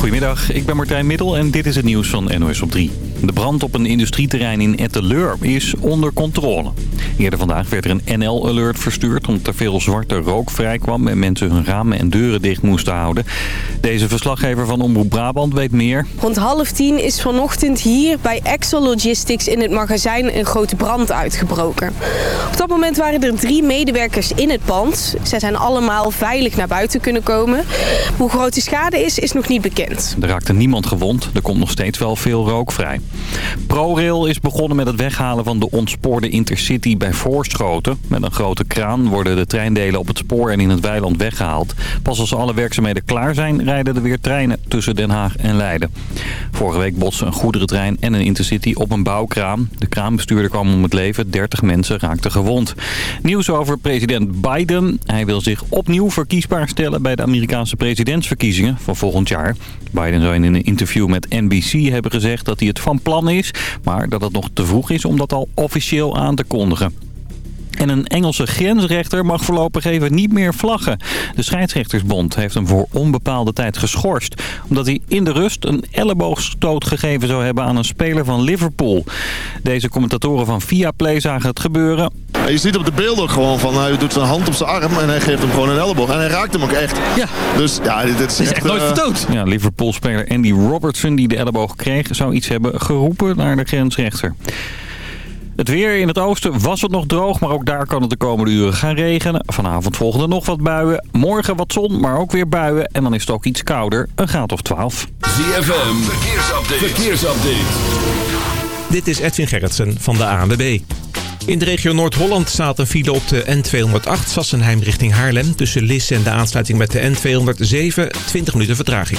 Goedemiddag, ik ben Martijn Middel en dit is het nieuws van NOS op 3. De brand op een industrieterrein in Etteleur is onder controle. Eerder vandaag werd er een NL-alert verstuurd omdat er veel zwarte rook vrijkwam en mensen hun ramen en deuren dicht moesten houden. Deze verslaggever van Omroep Brabant weet meer. Rond half tien is vanochtend hier bij Excel Logistics in het magazijn een grote brand uitgebroken. Op dat moment waren er drie medewerkers in het pand. Zij zijn allemaal veilig naar buiten kunnen komen. Hoe groot de schade is, is nog niet bekend. Er raakte niemand gewond. Er komt nog steeds wel veel rook vrij. ProRail is begonnen met het weghalen van de ontspoorde Intercity bij Voorschoten. Met een grote kraan worden de treindelen op het spoor en in het weiland weggehaald. Pas als alle werkzaamheden klaar zijn, rijden er weer treinen tussen Den Haag en Leiden. Vorige week botsen een goederentrein en een Intercity op een bouwkraan. De kraanbestuurder kwam om het leven, 30 mensen raakten gewond. Nieuws over president Biden. Hij wil zich opnieuw verkiesbaar stellen bij de Amerikaanse presidentsverkiezingen van volgend jaar. Biden zou in een interview met NBC hebben gezegd dat hij het van plan is, maar dat het nog te vroeg is om dat al officieel aan te kondigen. En een Engelse grensrechter mag voorlopig even niet meer vlaggen. De scheidsrechtersbond heeft hem voor onbepaalde tijd geschorst. Omdat hij in de rust een elleboogstoot gegeven zou hebben aan een speler van Liverpool. Deze commentatoren van Viaplay zagen het gebeuren. Je ziet op de beelden ook gewoon van hij doet zijn hand op zijn arm en hij geeft hem gewoon een elleboog. En hij raakt hem ook echt. Ja. Dus ja, dit, dit is, is echt nooit eh, vertoond. Ja, Liverpool-speler Andy Robertson die de elleboog kreeg... zou iets hebben geroepen naar de grensrechter. Het weer in het oosten was het nog droog, maar ook daar kan het de komende uren gaan regenen. Vanavond volgen er nog wat buien. Morgen wat zon, maar ook weer buien. En dan is het ook iets kouder, een graad of 12. ZFM, verkeersupdate. verkeersupdate. Dit is Edwin Gerritsen van de ANWB. In de regio Noord-Holland staat een file op de N208 Sassenheim richting Haarlem. Tussen Lisse en de aansluiting met de N207 20 minuten vertraging.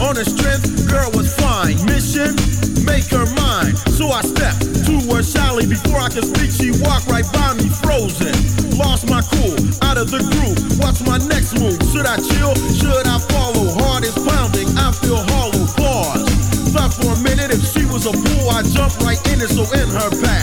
On her strength, girl was fine. Mission, make her mine. So I stepped to her shyly. Before I could speak, she walked right by me, frozen. Lost my cool, out of the groove. What's my next move? Should I chill? Should I follow? Heart is pounding, I feel hollow. Pause. Thought for a minute if she was a fool, I jump right in it. So in her path,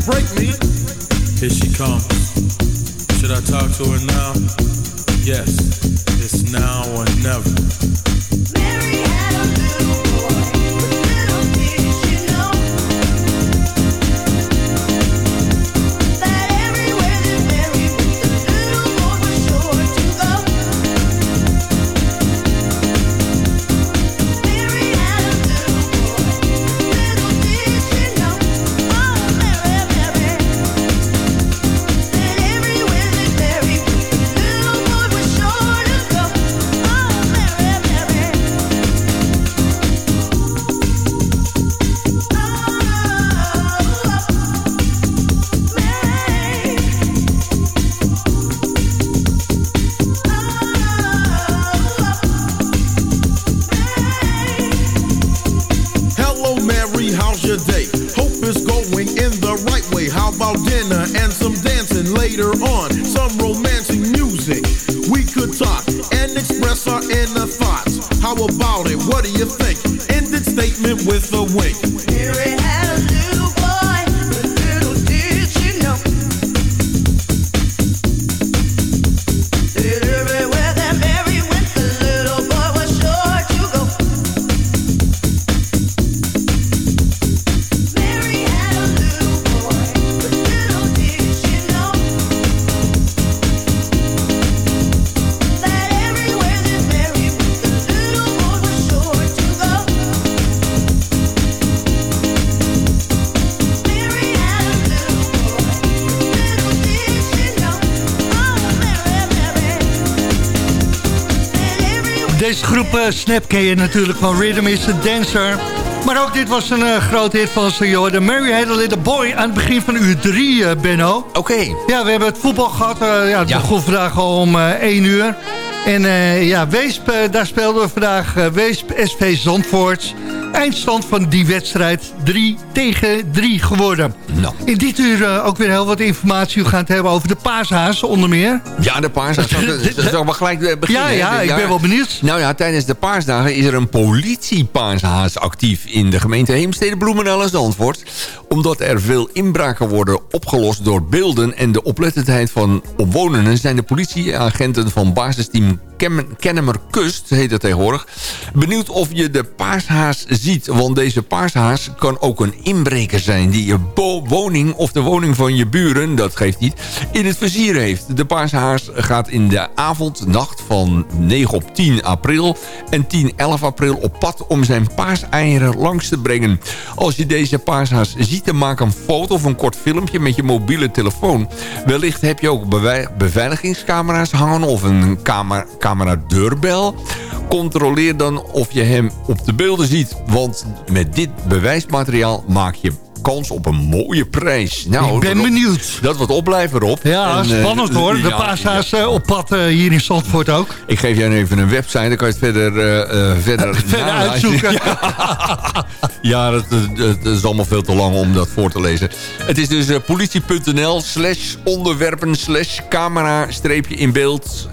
me and not break me. Here she comes. Should I talk to her now? Yes, it's now or never. Hello, Deze groep eh, Snap ken je natuurlijk van Rhythm is a Dancer. Maar ook dit was een uh, groot hit van ze. De Mary Had a Little Boy aan het begin van uur 3, uh, Benno. Oké. Ja, we hebben het voetbal gehad. Uh, ja, het Ja. begon vandaag al om 1 uur. En ja, Weesp, daar speelden we vandaag Weesp SV Zandvoort. Eindstand van die wedstrijd 3 tegen 3 geworden. Nou. In dit uur ook weer heel wat informatie. We gaan het hebben over de paashaas onder meer. Ja, de paarsdagen. Dat is gelijk eh, beginnen. Ja, ja, ik ben wel benieuwd. Nou ja, tijdens de paarsdagen is er een politiepaarshaas actief in de gemeente Heemstede, Bloemendaal en Zandvoort. Omdat er veel inbraken worden opgelost door beelden en de oplettendheid van omwonenden... zijn de politieagenten van basisteam and Kennemer Kust, heet het tegenwoordig... benieuwd of je de paarshaas ziet. Want deze paarshaas kan ook een inbreker zijn... die je woning of de woning van je buren, dat geeft niet, in het vizier heeft. De paarshaas gaat in de avond, nacht van 9 op 10 april... en 10, 11 april op pad om zijn paaseieren langs te brengen. Als je deze paarshaas ziet, dan maak een foto of een kort filmpje met je mobiele telefoon. Wellicht heb je ook beveiligingscamera's hangen of een camera, camera deurbel. Controleer dan of je hem op de beelden ziet. Want met dit bewijsmateriaal maak je kans op een mooie prijs. Nou, ik ben benieuwd. Dat wordt opblijven, Rob. Ja, En, eh, spannend hoor. De ja, paashaas eh, op pad eh, hier in Zandvoort ook. Ik geef jou even een website, dan kan je het verder, verder, Verder uitzoeken. Ja, dat, dat- dat is allemaal veel te lang om dat voor te lezen. Het is dus politie.nl slash onderwerpen slash camera streepje in beeld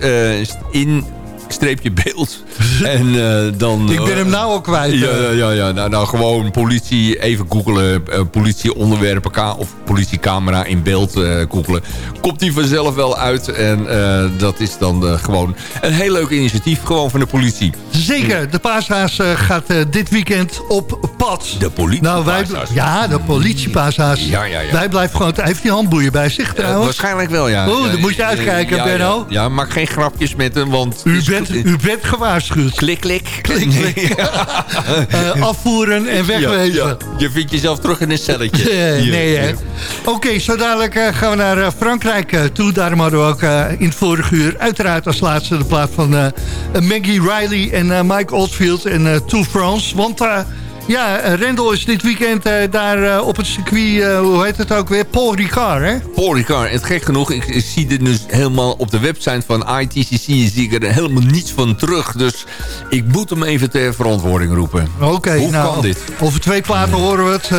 in streepje beeld. en eh, dan... Ik ben hem eh, nou al kwijt. ja, eh. ja, ja, ja. Nou, nou gewoon politie, even googelen. politieonderwerpen ka- of politiecamera in beeld eh googelen. Komt die vanzelf wel uit. En eh, dat is dan eh, gewoon een heel leuk initiatief gewoon van de politie. Zeker, de paashaas gaat dit weekend op pad. De politie Nou, wij, ja, de politiepaashaas. Ja, ja, ja. Wij blijven gewoon... Hij heeft die handboeien bij zich trouwens. waarschijnlijk wel, ja. Oh, dan moet je uitkijken, Benno. Ja, maak geen grapjes met hem, want... u, bent, u bent gewaarschuwd. Klik, klik. Klik, klik. Afvoeren en wegwezen. Je vindt jezelf terug in een celletje. Nee, hè. Oké, zo dadelijk eh, gaan we naar eh, Frankrijk eh, toe. Daarom hadden we ook in het vorige uur uiteraard als laatste de plaat van Maggie Riley en Mike Oldfield en To France. Want ja, eh, Rendel is dit weekend eh, daar eh, op het circuit, hoe heet het ook weer? Paul Ricard, hè? Paul Ricard, het gek genoeg, ik, ik zie dit dus helemaal op de website van ITCC, zie ik er helemaal niets van terug. Dus ik moet hem even ter verantwoording roepen. Oké, Hoe nou, kan dit? over twee platen horen we het.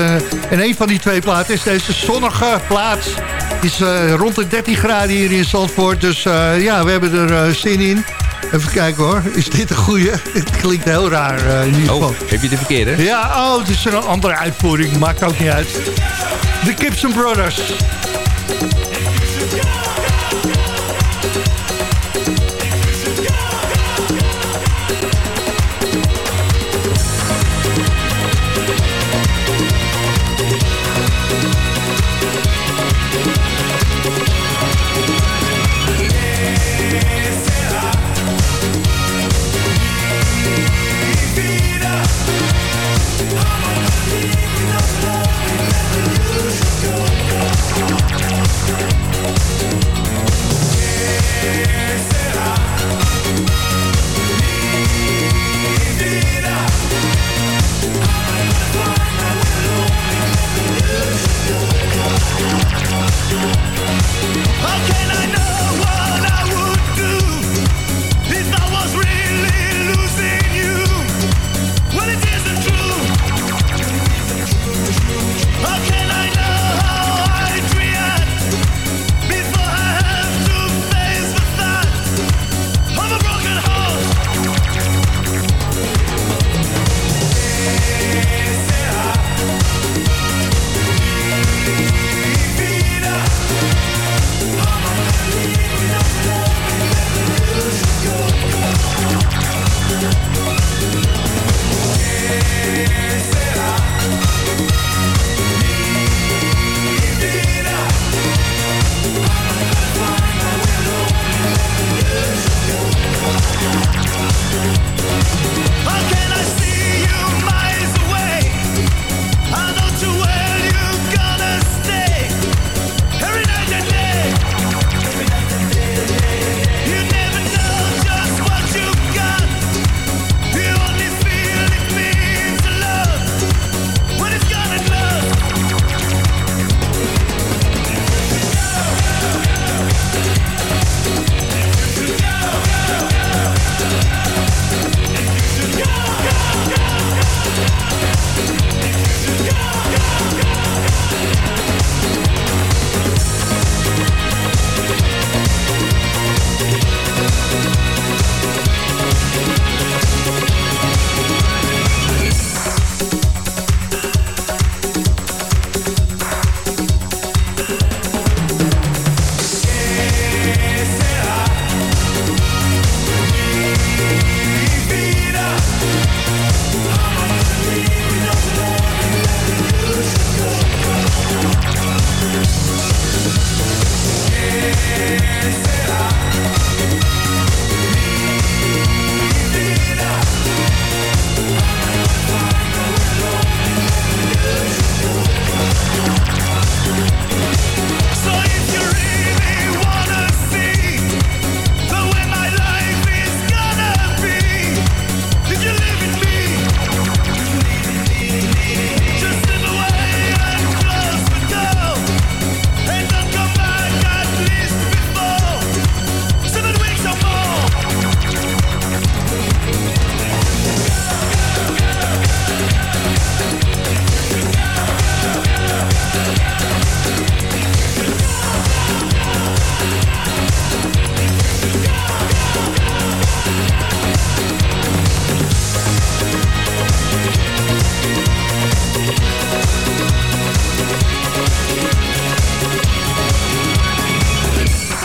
en een van die twee platen is deze zonnige plaats. Het is rond de 13 graden hier in Zandvoort. Dus ja, we hebben er zin in. Even kijken hoor. Is dit een goeie? Het klinkt heel raar eh, in ieder geval. Oh, heb je de verkeerde? Ja, oh, het is een andere uitvoering. Maakt ook niet uit. De Gibson Brothers.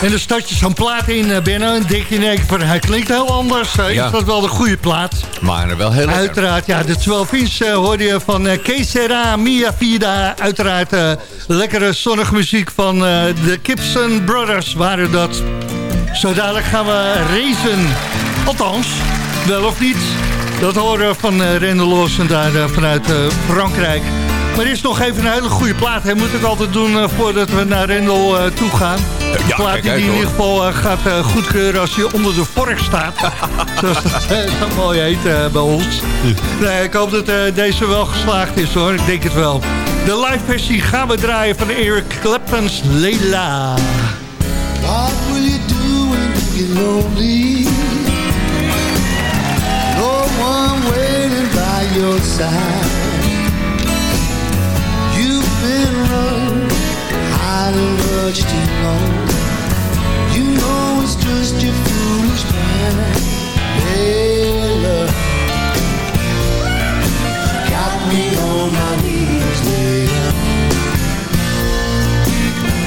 En dan start je zo'n plaat in, uh, Benno. En denk je, nee, van, hij klinkt heel anders. Uh, Ja. Is dat wel de goede plaat? Maar wel heel lekker. Uiteraard, ja, de 12 inch uh, hoorde je van uh, Kesera, Mia Vida. Uiteraard lekkere zonnige muziek van de Gibson Brothers waren dat. Zo dadelijk gaan we racen. Althans, wel of niet. Dat horen we van uh, Rendel Lawson daar vanuit Frankrijk. Maar er is nog even een hele goede plaat. Hij moet het altijd doen uh, voordat we naar Rendel uh, toe gaan. Een Ja, plaat kijk die in ieder geval uh, gaat uh, goedkeuren als je onder de vork staat. Zoals dat uh, zo mooi heet uh, bij ons. Nee, ik hoop dat uh, deze wel geslaagd is hoor. Ik denk het wel. De live versie gaan we draaien van Eric Clapton's Leila. What will you do when you get lonely? No one waiting by your side. Much too long. You know it's just your foolish mind. Hey, love, got me on my knees, later.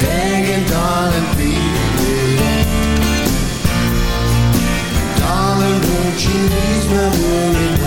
Begging, darling, please, later. Darling, won't you ease my worry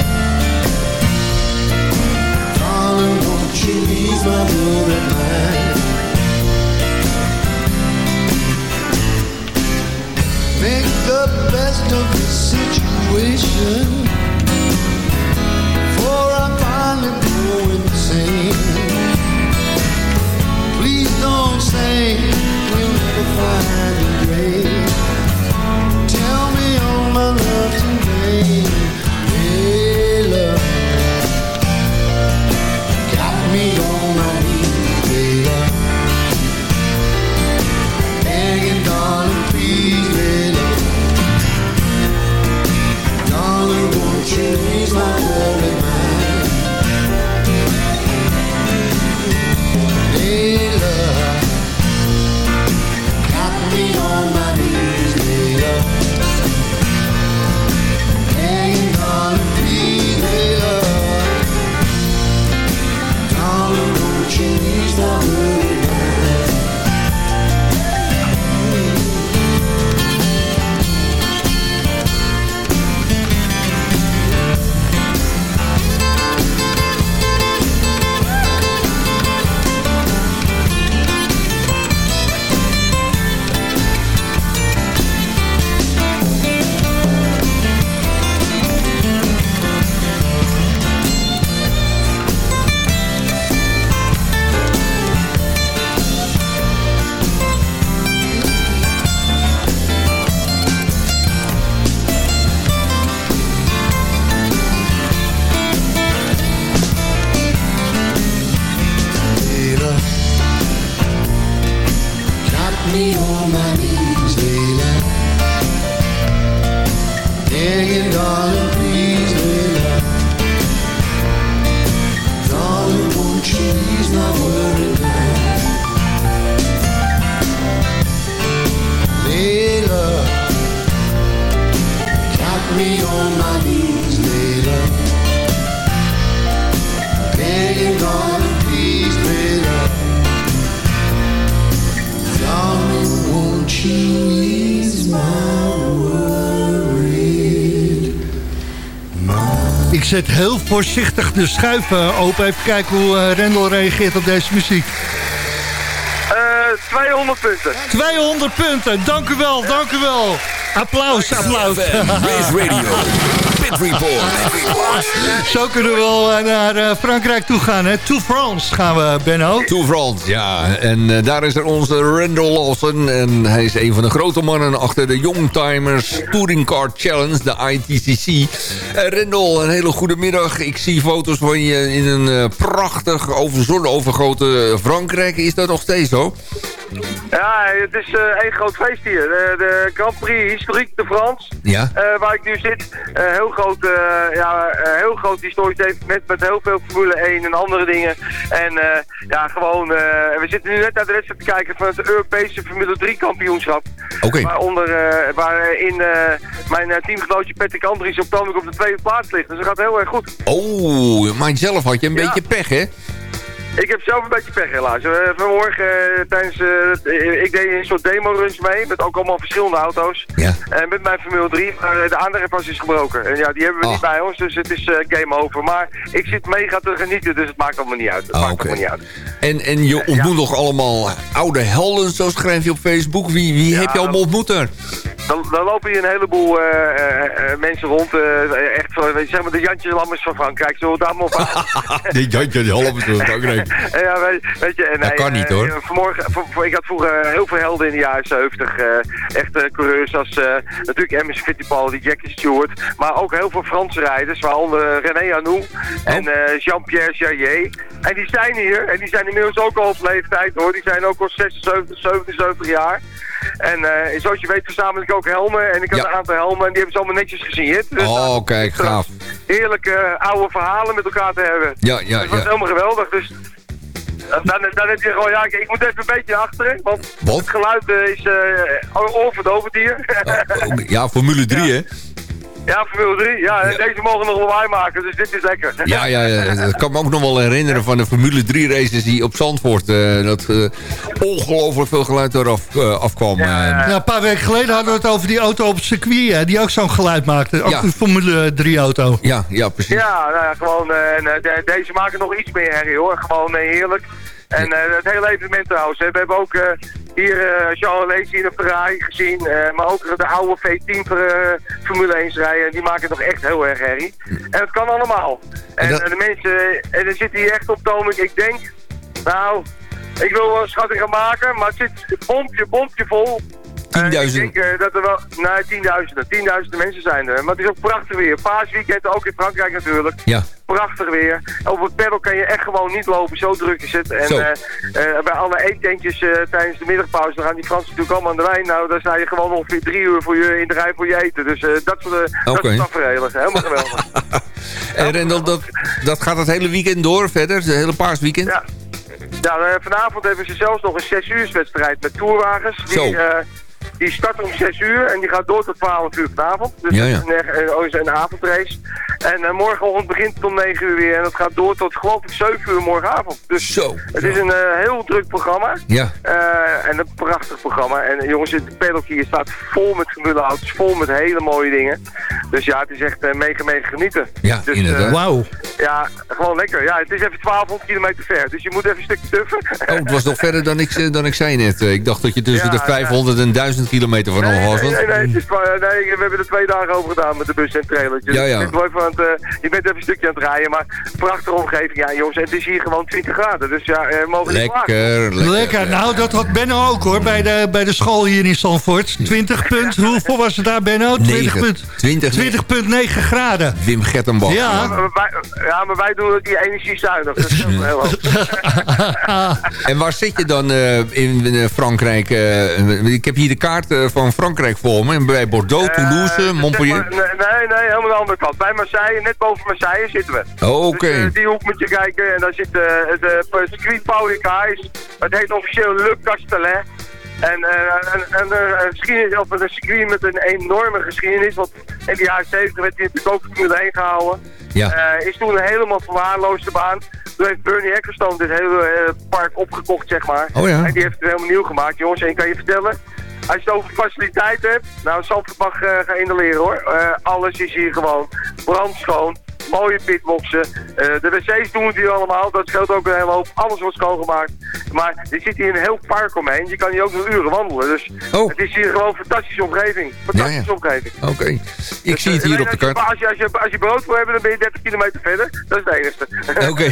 Make the best of the situation. For I finally go insane. Please don't say we'll never find zet heel voorzichtig de schuif uh, open. Even kijken hoe uh, Rendel reageert op deze muziek. Uh, 200 punten. 200 punten, dank u wel, dank u wel. Applaus, applaus. Race Radio, Pit Report. Zo kunnen we wel eh, naar eh, Frankrijk toe gaan. Hè? To France gaan we, Benno. To France, ja. En eh, daar is er onze Randall Lawson. En hij is een van de grote mannen achter de Youngtimers Touring Car Challenge, de ITCC. Uh, Randall, een hele goede middag. Ik zie foto's van je in een prachtig over zonovergoten Frankrijk. Is dat nog steeds zo? Ja, het is eh één groot feest hier. De, de Grand Prix Historique de France, Ja. eh, waar ik nu zit. Eh, heel groot, ja, heel groot historisch evenement met heel veel Formule 1 en andere dingen. En ja, gewoon, we zitten nu net naar de wedstrijd te kijken van het Europese Formule 3 kampioenschap. Oké. Waaronder, waarin mijn teamgenootje Patrick Andries op op de tweede plaats ligt. Dus dat gaat heel erg goed. Oh, maar zelf had je een Ja. beetje pech, hè? Ik heb zelf een beetje pech helaas. Eh, vanmorgen eh, tijdens, eh, ik deed een soort demo-runs mee, met ook allemaal verschillende auto's. Ja. En met mijn Formule 3, maar de aandrijfpas is gebroken. En ja, die hebben we niet bij ons, dus het is game over. Maar ik zit mega te genieten, dus het maakt allemaal niet uit. Het Ah, maakt allemaal niet uit. En, en je ontmoet nog allemaal oude helden, zo schrijf je op Facebook. Wie, wie Ja. heb je allemaal ontmoet daar? Dan, dan lopen hier een heleboel mensen rond, echt van, zeg maar de Jantje Lammers van Frankrijk, zullen we daar maar op Die Jantje, halve zo Frankrijk. Ja, weet, weet je, en Dat hij, kan niet, eh, hoor. Vanmorgen, voor- voor- ik had vroeger heel veel helden in de jaren 70. eh echte coureurs als eh, natuurlijk Emerson Fittipaldi, Jackie Stewart. Maar ook heel veel Franse rijders, waaronder René Anou en Oh. eh, Jean-Pierre Jarier. En die zijn hier, en die zijn inmiddels ook al op leeftijd hoor. Die zijn ook al 76, 77 jaar. En eh, zoals je weet verzamel ik ook helmen. En ik had Ja. een aantal helmen en die hebben ze allemaal netjes gesigneerd. Dus Oh, kijk, gaaf. heerlijke eh, oude verhalen met elkaar te hebben. Ja, ja, Dat was ja. helemaal geweldig. Dus eh, dan, dan heb je gewoon, ja, ik, ik moet even een beetje achteren. Want Wat? het geluid eh, is uh, oorverdovend hier. Oh, Ja, Formule 3, hè? Ja, Formule 3. Ja, en deze mogen nog lawaai maken, dus dit is lekker. Ja, ja, ja, dat kan me ook nog wel herinneren van de Formule 3 races die op Zandvoort... eh, dat eh, ongelooflijk veel geluid eraf eh, afkwam. Ja, Ja, een paar weken geleden hadden we het over die auto op het circuit... Hè, die ook zo'n geluid maakte. Ook Ja. een Formule 3-auto. ja, ja, precies. Ja, nou ja, gewoon, en, de- deze maken nog iets meer herrie hoor. Gewoon heerlijk. En eh, het hele evenement trouwens. hè. We hebben ook eh, hier eh Jean Alesi in de Ferrari gezien. eh, maar ook de oude V10 voor, eh, Formule 1 rijden. Die maken nog echt heel erg herrie. En het kan allemaal. En, dat- de mensen, en er zit hier echt op Tomik. Ik denk, nou, ik wil wel een schatting gaan maken. Maar het zit bompje, bompje vol. Eh, 10.000. ik denk dat er wel, nee, tienduizenden, tienduizenden mensen zijn er. Maar het is ook prachtig weer. Paasweekend, ook in Frankrijk natuurlijk. Ja. Prachtig weer. Op het pedal kan je echt gewoon niet lopen, zo druk is het. En eh, eh, bij alle eetentjes eh, tijdens de middagpauze, dan gaan die Fransen natuurlijk allemaal aan de wijn. Nou, dan sta je gewoon ongeveer drie uur voor je in de rij voor je eten. Dus dat soort soort tafereelen. Helemaal geweldig. En, en dat, dat, gaat het hele weekend door verder? Het hele paasweekend? Ja. Ja, vanavond hebben ze zelfs nog een 6 uur wedstrijd met tourwagens. Die, die start om 6 uur en die gaat door tot 12 uur vanavond. Dus Ja, dat ja. is een, eh, oh, is een avondrace. En eh, morgenochtend begint het om 9 uur weer en dat gaat door tot geloof ik 7 uur morgenavond. Dus Zo. het is een eh, heel druk programma. Ja. Eh, en een prachtig programma. En jongens, het paddock hier staat vol met formuleauto's, vol met hele mooie dingen. Dus ja, het is echt mega, mega genieten. Ja, Dus, inderdaad. eh, Wauw. ja, gewoon lekker. Ja, het is even 1200 kilometer ver, dus je moet even een stukje tuffen. Oh, het was nog verder dan ik, dan ik zei net. Ik dacht dat je tussen Ja, de 500 en 1000 kilometer van Nee, al was. nee, nee, nee, het is, kwa- nee, we hebben er twee dagen over gedaan met de bus en het trailertje. Ja, ja. Je bent, wel even aan het, eh, je bent even een stukje aan het rijden, maar prachtige omgeving. Ja, jongens, het is hier gewoon 20 graden, dus ja, eh, we mogen niet. Lekker, lekker. Lekker. Nou, dat had Benno ook hoor, bij de, bij de school hier in Zandvoort. 20 punt, hoeveel was het daar Benno? 20 Negen. punt. 20. 20,9 graden. Wim Gertenbach. Ja. Maar wij, ja, maar wij doen die energie zuinig. Dat is heel hoog. En waar zit je dan eh, in eh, Frankrijk? eh, ik heb hier de kaart eh, van Frankrijk voor me. Bij Bordeaux, Toulouse, Eh, Montpellier. zeg maar, nee, nee, helemaal de andere kant. Bij Marseille, net boven Marseille zitten we. Oh, Oké. Dus, eh, die hoek moet je kijken en daar zit eh, circuit Paul Ricard. Het heet officieel Le Castellet. En een, een, geschiedenis, of een circuit met een enorme geschiedenis. Want in de jaren 70 werd hij natuurlijk ook Formule 1 gehouden. Ja. Is toen een helemaal verwaarloosde baan. Toen heeft Bernie Ecclestone dit hele park opgekocht, zeg maar. Oh ja. En die heeft het helemaal nieuw gemaakt, jongens. En ik kan je vertellen, als je het over faciliteiten hebt, nou, Zandvoort mag eh gaan indoleren hoor. Eh, alles is hier gewoon brandschoon. Mooie pitboxen. Eh, de wc's doen het hier allemaal, dat scheelt ook een hele hoop. Alles wordt schoongemaakt. Maar er zit hier een heel park omheen. Je kan hier ook nog uren wandelen. Dus Oh. het is hier gewoon een fantastische omgeving. Fantastische Ja, ja. omgeving. Oké. Ik Dus, zie het eh, hier op de je- kaart. Als je, als, je, als je brood wil hebben, dan ben je 30 kilometer verder. Dat is het enigste. Oké.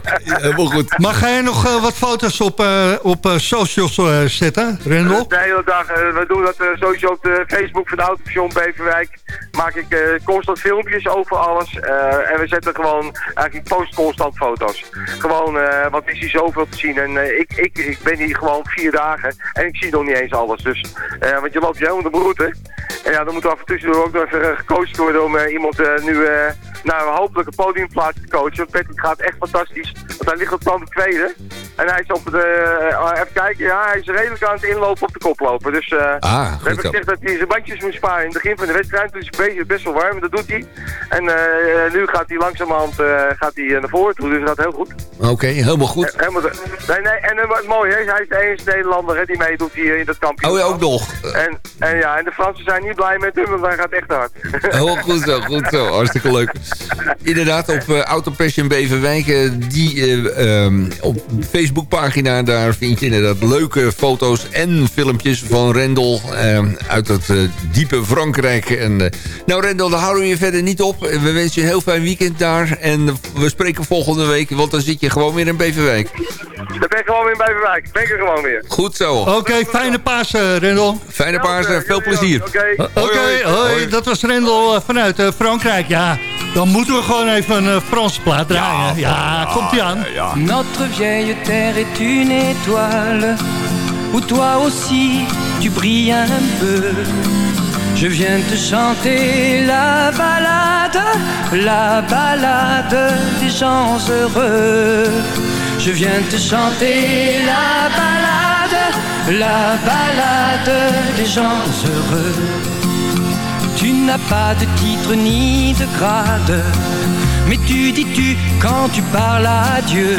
Helemaal goed. Maar ga jij nog eh, wat foto's op, eh, op socials eh, zetten, Rendel? De hele dag, we doen dat sowieso op de Facebook van de Autostation Beverwijk. Maak ik eh, constant filmpjes over alles. Eh, en we zetten gewoon, eigenlijk post constant foto's. Gewoon, eh, want ik zie zoveel te zien. En eh, ik, ik, ik ben hier gewoon vier dagen en ik zie nog niet eens alles. Dus, want je loopt je helemaal de broeten. En ja, dan moet er af en toe ook nog even gecoacht worden om iemand nu naar een hopelijke podiumplaats te coachen. Patrick gaat echt fantastisch. Want hij ligt op plan de tweede. En hij is op de, eh, even kijken, ja, hij is redelijk aan het inlopen op de koploper. Dus eh Ah, we hebben gezegd dat hij zijn bandjes moet sparen in het begin van de wedstrijd. Dus het is best wel warm, dat doet hij. En eh, nu gaat hij langzamerhand gaat hij, naar voren toe, dus dat gaat heel goed. Oké, helemaal goed. Helemaal nee, nee, en wat mooi, hij is de enige Nederlander hè, die meedoet hier in dat kampioen. Oh ja, ook nog. En, en ja, en de Fransen zijn niet blij met hem, want hij gaat echt hard. Heel goed zo, goed zo. Hartstikke leuk. Inderdaad, op Autopassion Beverwijk, die eh, ehm, op Facebookpagina, daar vind je inderdaad leuke foto's en filmpjes van Rendel ehm, uit het eh, diepe Frankrijk. En, eh, nou Rendel, daar houden we je verder niet op. We wensen je een heel fijn weekend daar en we spreken volgende week, want dan zit je gewoon weer in Beverwijk. Dan ben ik gewoon weer bij Beverwijk, ben ik er gewoon weer. Goed zo. Oké, fijne Pasen, Rendel. Fijne paarden, veel plezier. Oké. Oké, hoi, dat was Rendel eh, vanuit eh, Frankrijk. Ja, dan moeten we gewoon even een Franse plaat draaien. Ja, komt-ie aan. Notre vieille est une étoile où toi aussi tu brilles un peu. Je viens te chanter la balade, la balade des gens heureux. Je viens te chanter la balade, la balade des gens heureux. Tu n'as pas de titre ni de grade, mais tu dis tu quand tu parles à Dieu.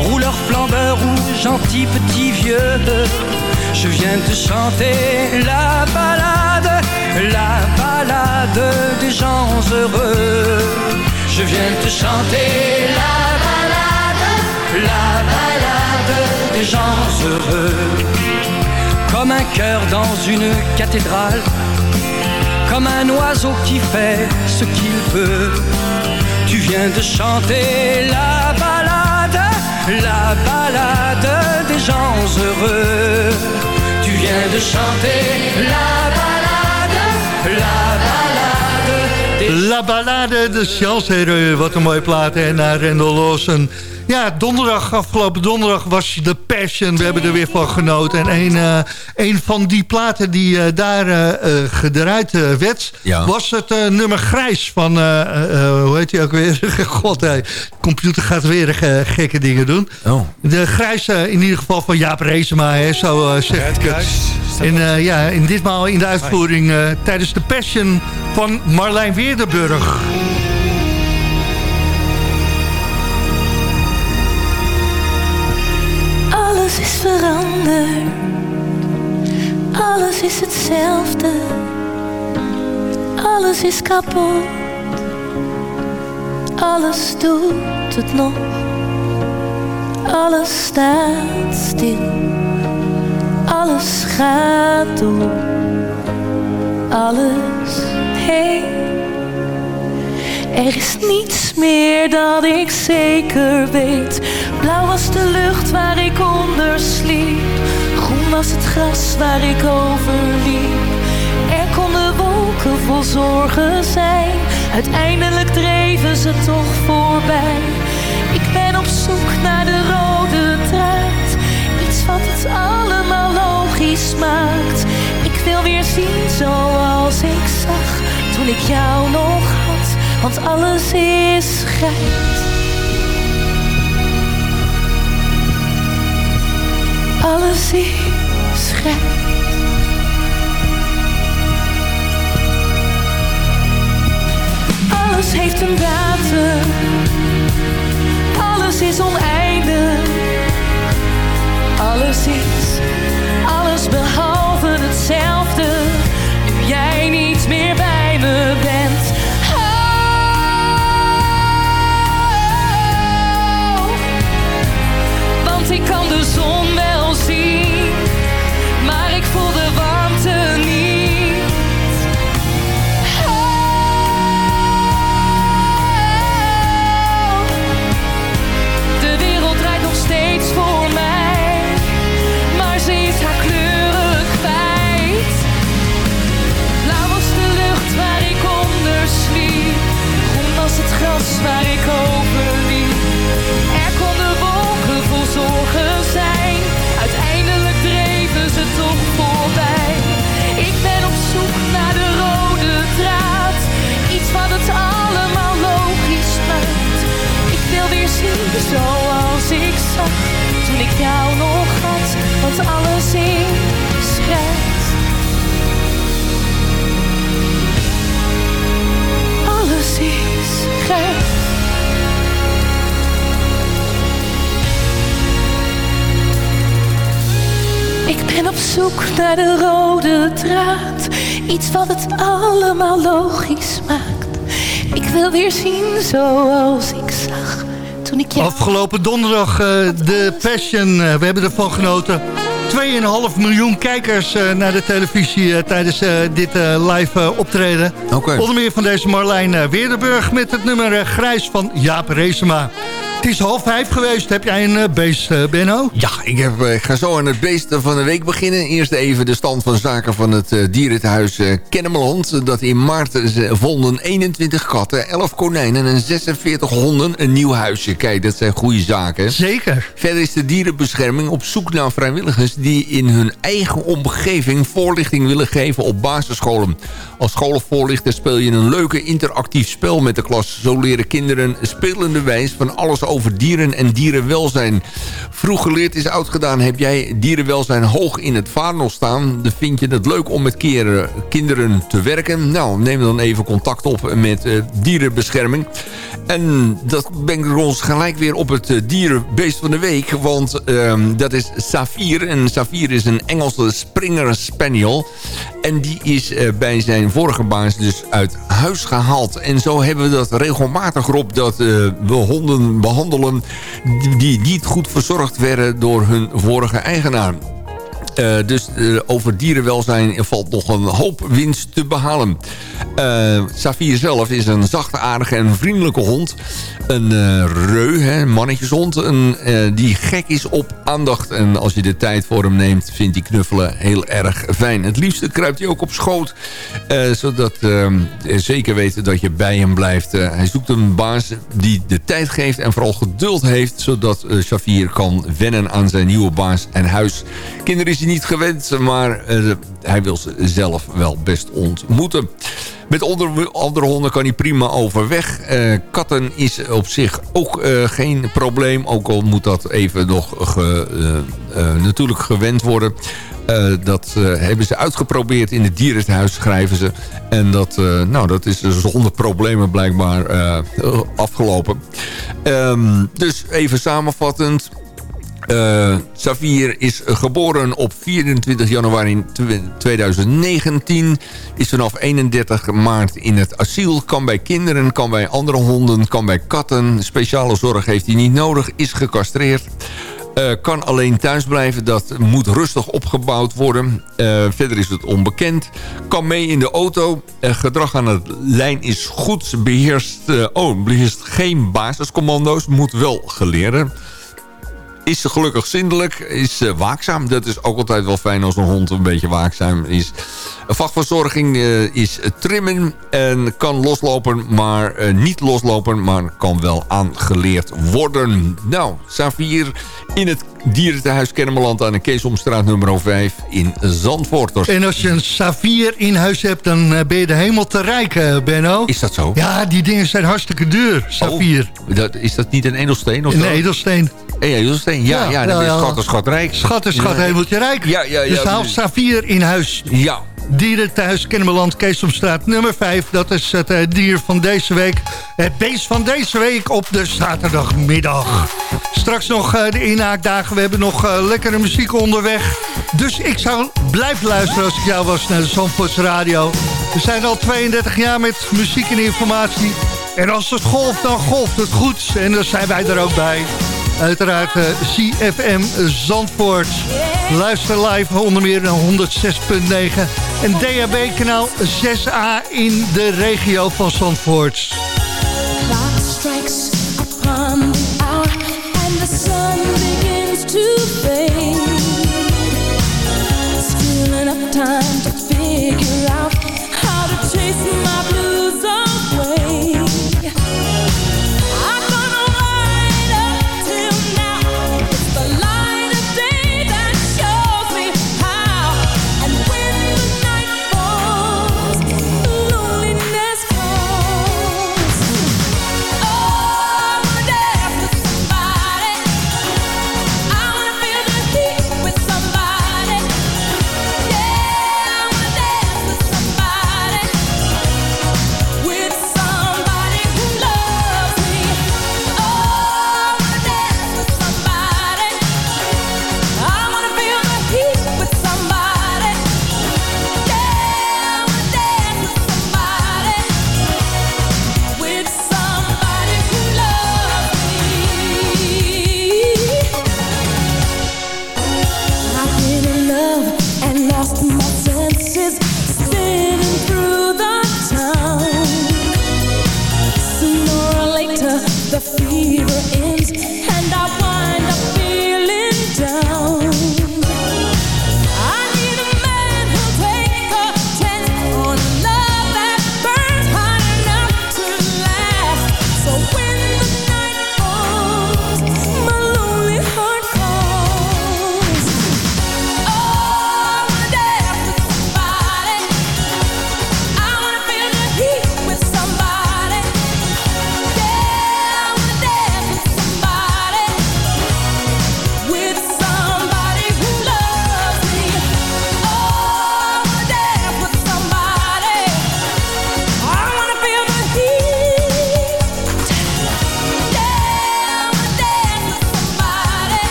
rouleur flambeur ou gentil petit vieux. Je viens te chanter la balade, la balade des gens heureux. Je viens te chanter la balade, la balade des gens heureux. Comme un cœur dans une cathédrale, comme un oiseau qui fait ce qu'il peut. Tu viens de chanter la la balade des gens heureux. Tu viens de chanter la balade, la balade des La Ballade de Champs-Élysées. Wat een mooie plaat. En naar Randall Lawson. Ja, donderdag, afgelopen donderdag was The Passion. We hebben er weer van genoten. En een, eh, een van die platen die eh, daar eh, eh, gedraaid werd... Ja. was het eh, nummer Grijs van... eh, eh, eh, hoe heet hij ook weer? God, de computer gaat weer gekke dingen doen. Oh. De Grijs eh, in ieder geval van Jaap Reesema, hè, zo eh, zeg ik het. En eh, ja, in ditmaal in de uitvoering eh, tijdens de Passion van Marlijn Weerdenburg. Alles is veranderd, alles is hetzelfde, alles is kapot, alles doet het nog, alles staat stil, alles gaat door, alles heen. Er is niets meer dat ik zeker weet. Blauw was de lucht waar ik onder sliep. Groen was het gras waar ik over liep. Er konden wolken vol zorgen zijn. Uiteindelijk dreven ze toch voorbij. Ik ben op zoek naar de rode draad. Iets wat het allemaal logisch maakt. Ik wil weer zien zoals ik zag toen ik jou nog. Want alles is grijs. Alles is grijs. Alles heeft een datum. Alles is oneindig. Alles is, alles behalve hetzelfde. Nu jij niet meer bij me zoals ik zag toen ik jou nog had, want alles is grijs. Alles is grijs. Ik ben op zoek naar de rode draad. Iets wat het allemaal logisch maakt. Ik wil weer zien zoals ik zag toen ik jou... Afgelopen donderdag eh, de Passion. eh, we hebben ervan genoten. 2,5 miljoen kijkers eh, naar de televisie tijdens eh, dit eh, live optreden. Oké. Onder meer van deze Marlijn Weerdenburg met het nummer Grijs van Jaap Reesema. Het is half vijf geweest. Heb jij een eh, beest, eh, Benno? Ja, ik, heb, eh, ik ga zo aan het beest van de week beginnen. Eerst even de stand van zaken van het dierentehuis uh, Kennemerland. Dat in maart vonden 21 katten, 11 konijnen en 46 honden een nieuw huisje. Kijk, dat zijn goede zaken. Zeker. Verder is de dierenbescherming op zoek naar vrijwilligers... die in hun eigen omgeving voorlichting willen geven op basisscholen. Als schoolvoorlichter speel je een leuke interactief spel met de klas. Zo leren kinderen spelende wijs van alles over dieren en dierenwelzijn. Vroeg geleerd is oud gedaan. Heb jij dierenwelzijn hoog in het vaandel staan? Dan vind je het leuk om met keren, kinderen te werken? Nou, neem dan even contact op met uh, dierenbescherming. En dat brengt ons gelijk weer op het uh, dierenbeest van de week. Want uh, dat is Safir. En Safir is een Engelse Springer Spaniel. En die is uh, bij zijn vorige baas dus uit huis gehaald. En zo hebben we dat regelmatig op dat we honden behandelen... die niet goed verzorgd werden door hun vorige eigenaar. Eh, dus eh, over dierenwelzijn valt nog een hoop winst te behalen. Eh Safir zelf is een zachtaardige en vriendelijke hond. Een reu, hè, mannetjeshond, een, die gek is op aandacht. En als je de tijd voor hem neemt, vindt hij knuffelen heel erg fijn. Het liefste kruipt hij ook op schoot. zodat zeker weten dat je bij hem blijft. Hij zoekt een baas die de tijd geeft en vooral geduld heeft... zodat Shafir kan wennen aan zijn nieuwe baas en huis. Kinderen niet gewend, maar eh, hij wil ze zelf wel best ontmoeten. Met onder- andere honden kan hij prima overweg. Eh, katten is op zich ook eh, geen probleem. Ook al moet dat even nog ge- natuurlijk gewend worden. Dat hebben ze uitgeprobeerd in het dierenhuis, schrijven ze. En dat, nou, dat is zonder problemen blijkbaar afgelopen. Ehm, dus even samenvattend. Eh Safir is geboren op 24 januari tw- 2019. Is vanaf 31 maart in het asiel. Kan bij kinderen, kan bij andere honden, kan bij katten. Speciale zorg heeft hij niet nodig. Is gecastreerd. Eh, kan alleen thuis blijven. Dat moet rustig opgebouwd worden. Eh, verder is het onbekend. Kan mee in de auto. Gedrag aan het lijn is goed. Beheerst, eh, oh, beheerst geen basiscommando's. Moet wel geleren. Is ze gelukkig zindelijk, is ze waakzaam. Dat is ook altijd wel fijn als een hond een beetje waakzaam is. Vakverzorging eh, is trimmen en kan loslopen, maar eh, niet loslopen, maar kan wel aangeleerd worden. Nou, Safir in het dierentehuis Kennemerland aan de Keesomstraat nummer 5 in Zandvoort. En als je een Safir in huis hebt, dan eh, ben je de hemel te rijk, Benno. Is dat zo? Ja, die dingen zijn hartstikke duur. Oh, dat, is dat niet een edelsteen? Of Een edelsteen. Een edelsteen, ja, ja, Ja, dan is ja. schat en schatrijk. Schat en schat, hemeltje rijk. Ja, ja, ja. Dus haal Safir in huis. Ja. Dierenthuis Kennemerland, Keesomstraat nummer 5. Dat is het eh, dier van deze week. Het beest van deze week op de zaterdagmiddag. Straks nog eh, de inhaakdagen. We hebben nog eh, lekkere muziek onderweg. Dus ik zou blijven luisteren als ik jou was naar de Zandvoorts Radio. We zijn al 32 jaar met muziek en informatie. En als het golft, dan golft het goed. En dan zijn wij er ook bij. Uiteraard eh, CFM Zandvoort. Luister live onder meer naar 106.9. En DHB kanaal 6A in de regio van Zandvoort.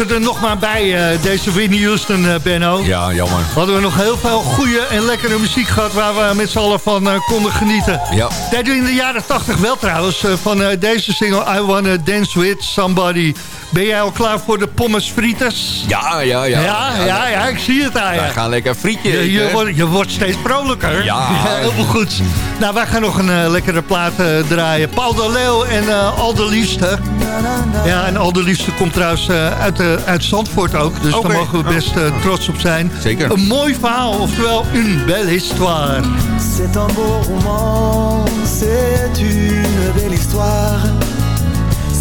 Was er er nog maar bij, eh, deze Whitney Houston, eh, Benno. Ja, jammer. Hadden we nog heel veel goede en lekkere muziek gehad... waar we met z'n allen van eh, konden genieten. Ja. Deden we in de jaren 80 wel trouwens. van deze single I Wanna Dance With Somebody. Ben jij al klaar voor de pommes frites? Ja, ja, ja. Ja, ja, ja, ik zie het aan je. Wij gaan lekker frietje Je, je, wordt, je wordt steeds vrolijker. Ja. Heel goed. Nou, wij gaan nog een eh, lekkere plaat eh, draaien. Paul de Leeuw en eh Al de Liefste. Ja, en Al de Liefste komt trouwens eh, uit, uit Zandvoort ook. Dus daar mogen we best trots op zijn. Zeker. Een mooi verhaal, oftewel une belle histoire. C'est un beau roman, c'est une belle histoire.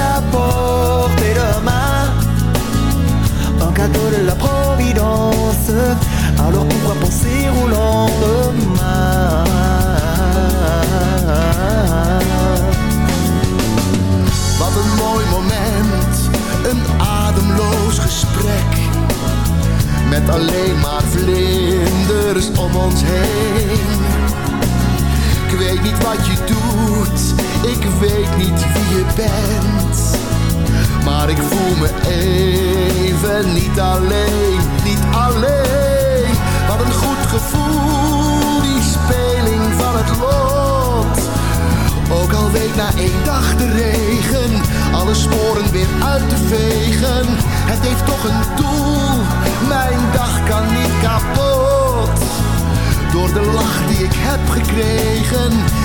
à portée de main. Un cadeau de la Providence. Alors pourquoi penser au lendemain Wat een mooi moment, een ademloos gesprek. Met alleen maar vlinders om ons heen. Ik weet niet wat je doet, ik weet niet wie je bent. Maar ik voel me even niet alleen, niet alleen. Wat een goed gevoel, die speling van het lot. Ook al week na één dag de regen, alle sporen weer uit te vegen. Het heeft toch een doel, mijn dag kan niet kapot. Door de lach die ik heb gekregen,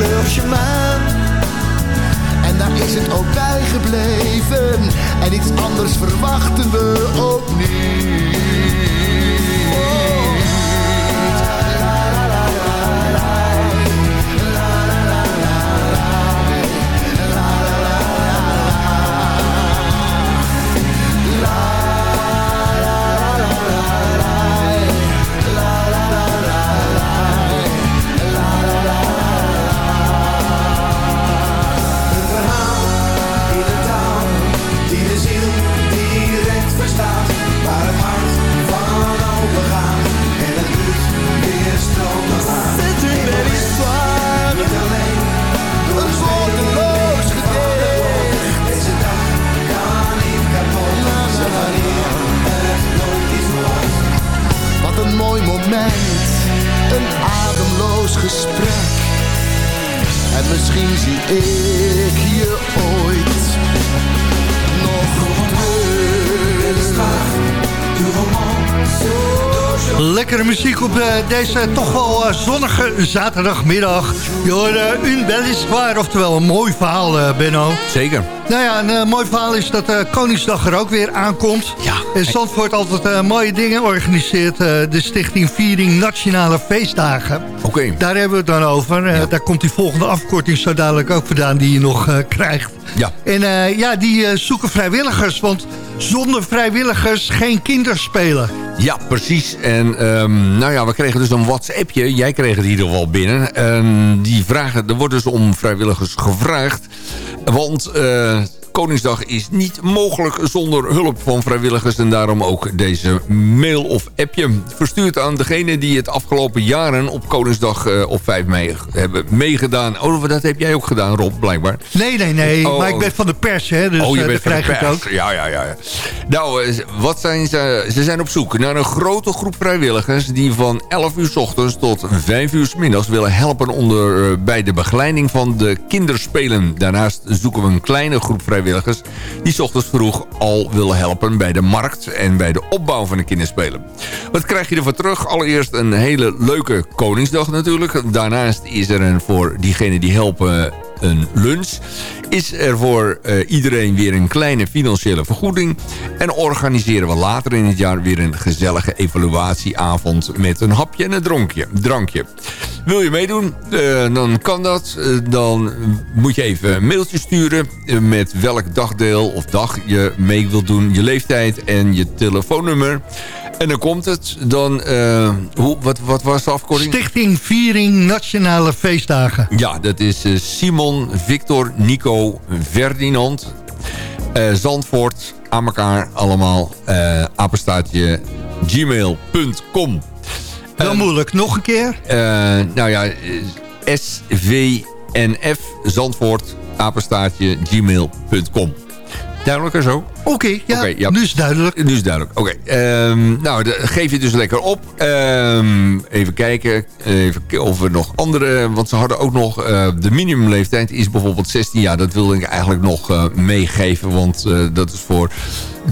leur chemin. En daar is het ook bij gebleven. En iets anders verwachten we ook een ademloos gesprek. En misschien zie ik je ooit nog terug. Lekkere muziek op eh, deze toch wel eh, zonnige zaterdagmiddag. Je hoorde une belle histoire, oftewel een mooi verhaal, eh, Benno. Zeker. Nou ja, een eh, mooi verhaal is dat eh, Koningsdag er ook weer aankomt. Ja. En Zandvoort altijd eh, mooie dingen organiseert. eh, de Stichting Viering Nationale Feestdagen. Oké. Daar hebben we het dan over. Eh, Daar komt die volgende afkorting zo dadelijk ook vandaan die je nog eh, krijgt. Ja. En eh, ja, die eh, zoeken vrijwilligers. Want Zonder vrijwilligers geen kinderspelen. Ja, precies. En ehm, nou ja, we kregen dus een WhatsAppje. Jij kreeg het in ieder binnen. En die vragen, er wordt dus om vrijwilligers gevraagd. Want eh, Koningsdag is niet mogelijk zonder hulp van vrijwilligers. En daarom ook deze mail of appje verstuurd aan degene die het afgelopen jaren op Koningsdag eh, op 5 mei hebben meegedaan. Oh, dat heb jij ook gedaan, Rob, blijkbaar. Nee, nee, nee. Oh, maar ik ben van de pers, hè. Dus oh, je eh, bent van de pers. ook. Ja, ja, ja. Nou, eh, wat zijn ze? Ze zijn op zoek naar een grote groep vrijwilligers... die van 11 uur s ochtends tot 5 uur s middags willen helpen... Onder, bij de begeleiding van de kinderspelen. Daarnaast zoeken we een kleine groep vrijwilligers... die s ochtends vroeg al willen helpen bij de markt... en bij de opbouw van de kinderspelen. Wat krijg je ervoor terug? Allereerst een hele leuke Koningsdag natuurlijk. Daarnaast is er een voor diegenen die helpen een lunch. Is er voor eh, iedereen weer een kleine financiële vergoeding. En organiseren we later in het jaar weer een gezellige evaluatieavond... met een hapje en een dronkje, drankje. Wil je meedoen? Eh, dan kan dat. Eh, dan moet je even een mailtje sturen... met welk dagdeel of dag je mee wilt doen. Je leeftijd en je telefoonnummer. En dan komt het. Dan, hoe, wat, wat was de afkorting? Stichting Viering Nationale Feestdagen. Ja, dat is Simon, Victor, Nico, Ferdinand, eh, Zandvoort, aan elkaar allemaal, eh apenstaartje, gmail.com. Wel moeilijk. Nog een keer? Eh, nou ja, svnf, Zandvoort, apenstaartje, gmail.com. Duidelijker zo? Oké, ja, nu is duidelijk. Nu is duidelijk. Oké. ehm, nou, de- geef je dus lekker op. Ehm, even kijken even of we nog andere... Want ze hadden ook nog... eh, de minimumleeftijd is bijvoorbeeld 16 jaar. Dat wilde ik eigenlijk nog eh, meegeven. Want eh, dat is voor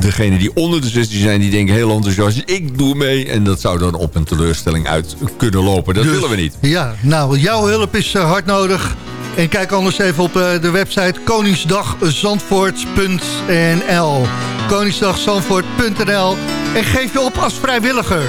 degenen die onder de 16 zijn... die denken heel enthousiast. Ik doe mee. En dat zou dan op een teleurstelling uit kunnen lopen. Dat Dus- willen we niet. Ja, nou, jouw hulp is hard nodig. En kijk anders even op eh, de website koningsdagzandvoort.nl koningsdagzandvoort.nl En geef je op als vrijwilliger.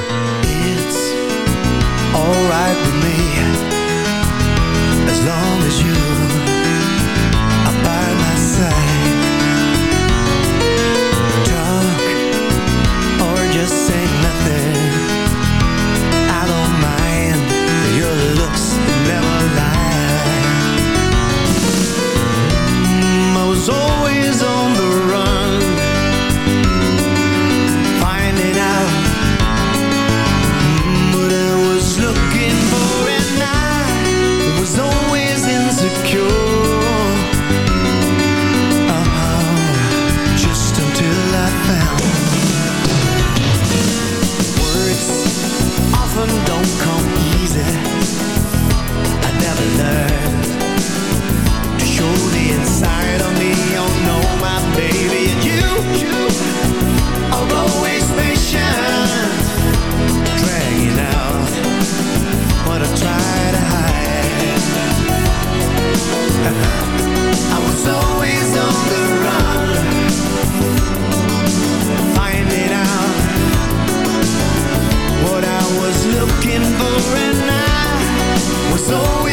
I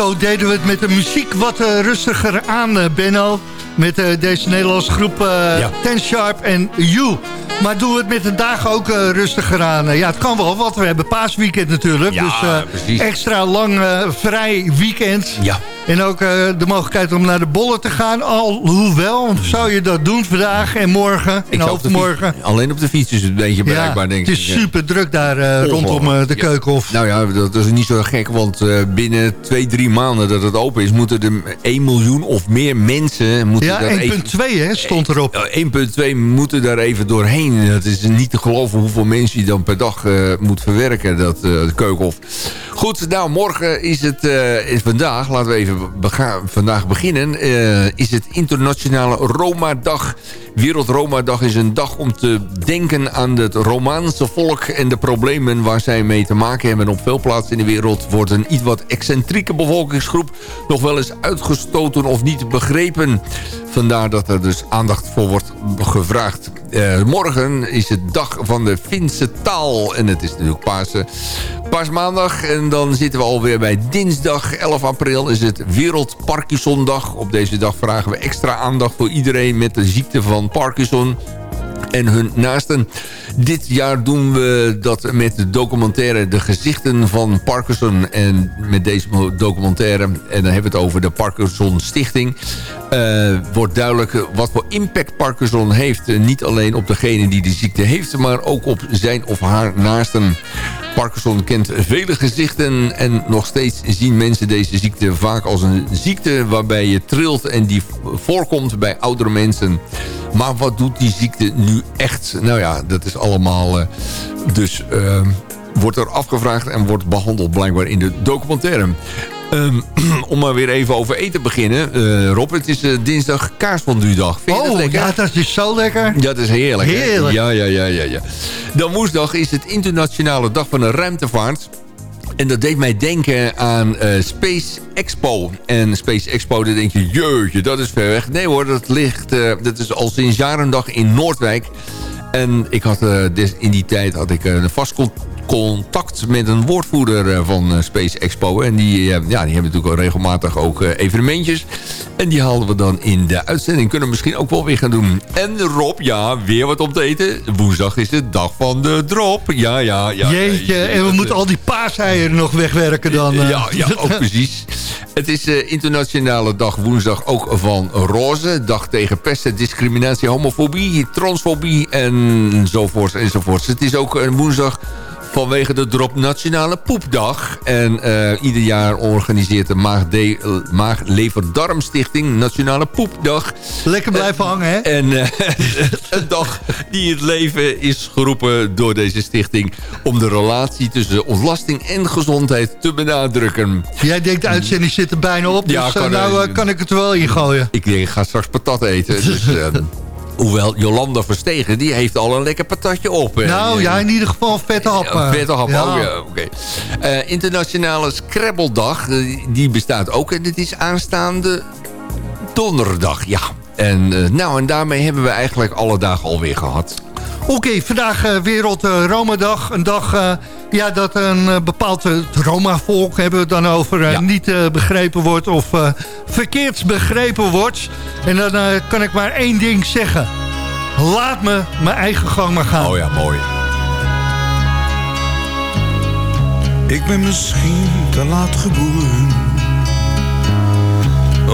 Zo deden we het met de muziek wat eh, rustiger aan, eh, Benno. Met eh, deze Nederlandse groep Ten Sharp en You. Maar doen we het met de dagen ook rustiger aan? Ja, het kan wel, want we hebben paasweekend natuurlijk. Ja, dus extra lang vrij weekend. Ja. En ook eh, de mogelijkheid om naar de bollen te gaan. Alhoewel, zou je dat doen vandaag en morgen en de overmorgen? fiets- alleen op de fiets is het een beetje bereikbaar, denk het ik. is super druk daar eh, rondom eh, de Ja. keukenhof. Nou ja, dat is niet zo gek, want binnen twee, drie maanden dat het open is... moeten er 1 miljoen of meer mensen... Moeten Ja, daar 1,2 even- hè, stond erop. Eh, 1,2 moeten daar even doorheen. Het is niet te geloven hoeveel mensen je dan per dag moet verwerken, dat de keukenhof. Goed, nou, morgen is het, is vandaag, laten we even bega- vandaag beginnen, eh, is het internationale Roma-dag. Wereld Roma-dag is een dag om te denken aan het Romaanse volk en de problemen waar zij mee te maken hebben. En op veel plaatsen in de wereld wordt een iets wat excentrieke bevolkingsgroep nog wel eens uitgestoten of niet begrepen. Vandaar dat er dus aandacht voor wordt gevraagd. Eh, morgen is het dag van de Finse taal. En het is natuurlijk Pasen. Paasmaandag. En dan zitten we alweer bij dinsdag 11 april. Is het Wereld Parkinsondag. Op deze dag vragen we extra aandacht voor iedereen met de ziekte van Parkinson en hun naasten. Dit jaar doen we dat met de documentaire De Gezichten van Parkinson. En met deze documentaire, en dan hebben we het over de Parkinson Stichting... eh, wordt duidelijk wat voor impact Parkinson heeft. Eh, niet alleen op degene die de ziekte heeft... maar ook op zijn of haar naasten. Parkinson kent vele gezichten en nog steeds zien mensen deze ziekte vaak als een ziekte waarbij je trilt en die voorkomt bij oudere mensen. Maar wat doet die ziekte nu echt? Nou ja, dat is allemaal... eh, dus eh, wordt er afgevraagd en wordt behandeld blijkbaar in de documentaire. Ehm, om maar weer even over eten te beginnen. Eh, Rob, het is eh, dinsdag kaasfonduedag. Vind je dat Oh, lekker? ja, dat is zo lekker. Ja, dat is heerlijk. hè? Ja, ja, ja, ja, ja. Dan woensdag is het internationale dag van de ruimtevaart. En dat deed mij denken aan Space Expo. En Space Expo, dan denk je, jeetje, dat is ver weg. Nee hoor, dat ligt, dat is al sinds jaren dag in Noordwijk. En ik had, eh, in die tijd had ik een vast con- contact met een woordvoerder eh, van eh, Space Expo. En die, ja, die hebben natuurlijk al regelmatig ook evenementjes. En die haalden we dan in de uitzending. Kunnen we misschien ook wel weer gaan doen. En Rob, ja, weer wat om te eten. Woensdag is de dag van de drop. Ja, ja, ja. Jeetje, en we moeten al die paaseieren nog wegwerken dan. ja, ja, ook precies. Het is de internationale dag woensdag ook van roze. Dag tegen pesten, discriminatie, homofobie, transfobie enzovoorts enzovoorts. Het is ook een woensdag vanwege de Drop Nationale Poepdag. En eh, ieder jaar organiseert de Maag-De- eh, Maag-Lever-Darmstichting Nationale Poepdag. Lekker blijven hangen, hè? En eh, een dag die het leven is geroepen door deze stichting... om de relatie tussen ontlasting en gezondheid te benadrukken. Jij denkt de uitzending zit er bijna op, dus Ja, eh, kan, nou kan ik het er wel in gooien. Ik denk, ik ga straks patat eten. Dus, hoewel, Jolanda Verstegen, die heeft al een lekker patatje op. Nou ja, in ieder geval een vette hap. Ja, vette hap, Ja. oh ja, oké. Eh, internationale Scrabbledag, eh, die bestaat ook. En dit is aanstaande donderdag, ja. En, eh, nou, en daarmee hebben we eigenlijk alle dagen alweer gehad. Oké, vandaag eh, Wereld eh, Roma-dag. Een dag eh, ja, dat een eh, bepaald Roma-volk hebben we het dan over... Ja. niet eh, begrepen wordt of eh, verkeerd begrepen wordt. En dan eh, kan ik maar één ding zeggen. Laat me mijn eigen gang maar gaan. Oh ja, mooi. Ik ben misschien te laat geboren.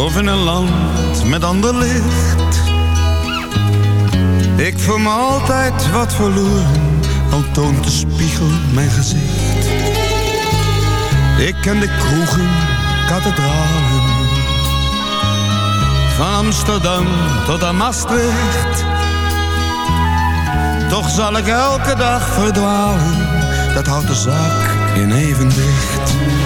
Of in een land met ander licht. Ik voel me altijd wat verloren, al toont de spiegel mijn gezicht. Ik ken de kroegen, kathedralen. Van Amsterdam tot aan Maastricht. Toch zal ik elke dag verdwalen, dat houdt de zaak in evenwicht. Laat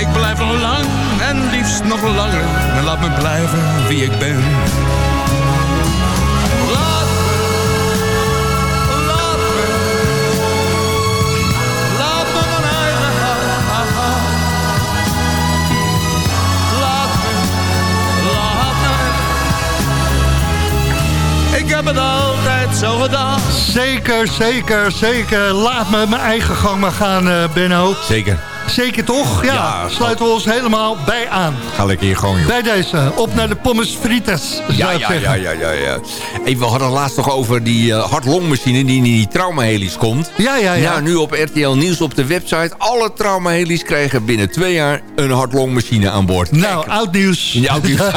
Ik blijf nog lang en liefst nog langer. En laat me blijven wie ik ben. Laat Laat me, laat me mijn eigen gang gaan. Laat me, laat me. Ik heb het altijd zo gedaan. Zeker, zeker, zeker. Laat me mijn eigen gang maar gaan, eh, Benno. Zeker. Zeker toch? Ja, Ja, sluiten we ons helemaal bij aan. Ga lekker hier gewoon, joh. Bij deze, op naar de pommes frites, Ja, ja, ja, ja, ja, ja. Hey, we hadden het laatst nog over die uh, hartlongmachine die in die traumahelis komt. Ja, ja, ja. Nou, nu op RTL Nieuws op de website. Alle traumahelis krijgen binnen twee jaar een hartlongmachine aan boord. Nou, oud nieuws. Ja, oud nieuws.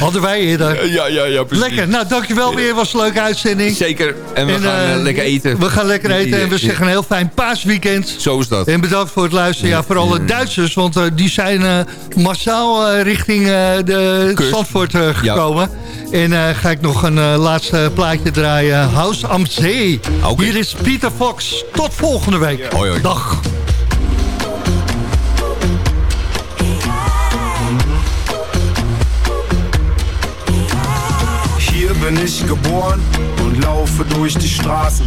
Hadden wij eerder. ja, ja, ja, precies. Lekker, nou dankjewel weer, was een leuke uitzending. Zeker. En we gaan eh, eh, lekker eten. We gaan lekker eten en we zeggen een heel fijn paasweekend. Zo is dat. En bedankt voor het luisteren. Ja, vooral de Duitsers, want eh, die zijn eh, massaal eh, richting eh, de. Zandvoort gekomen. En eh, ga ik nog een laatste plaatje draaien. House am Zee. Hier is Pieter Fox. Tot volgende week. Hoi, hoi. Dag. Hier bin ich geboren und laufe durch die Straßen.